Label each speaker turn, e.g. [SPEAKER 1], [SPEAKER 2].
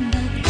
[SPEAKER 1] 那